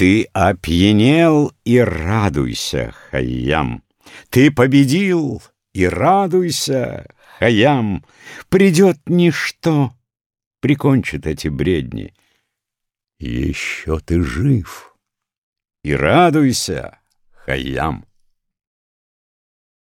Ты опьянел и радуйся, Хайям. Ты победил и радуйся, Хайям. Придет ничто, прикончит эти бредни. Еще ты жив и радуйся, Хайям.